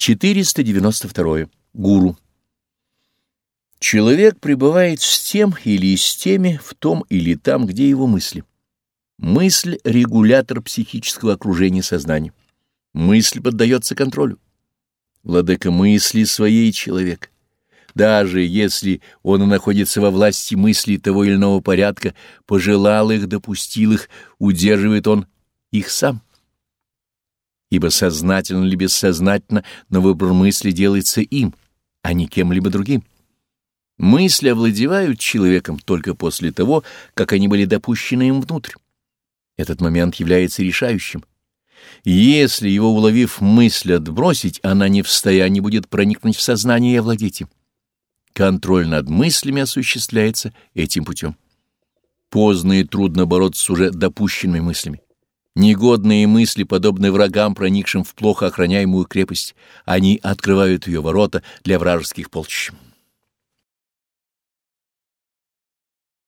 492. Гуру. Человек пребывает с тем или с теми, в том или там, где его мысли. Мысль — регулятор психического окружения сознания. Мысль поддается контролю. Владыка мысли своей человек. Даже если он находится во власти мыслей того или иного порядка, пожелал их, допустил их, удерживает он их сам ибо сознательно или бессознательно, но выбор мысли делается им, а не кем-либо другим. Мысли овладевают человеком только после того, как они были допущены им внутрь. Этот момент является решающим. Если его, уловив мысль, отбросить, она не в состоянии будет проникнуть в сознание и овладеть им. Контроль над мыслями осуществляется этим путем. Поздно и трудно бороться с уже допущенными мыслями. Негодные мысли, подобные врагам, проникшим в плохо охраняемую крепость, они открывают ее ворота для вражеских полчищ.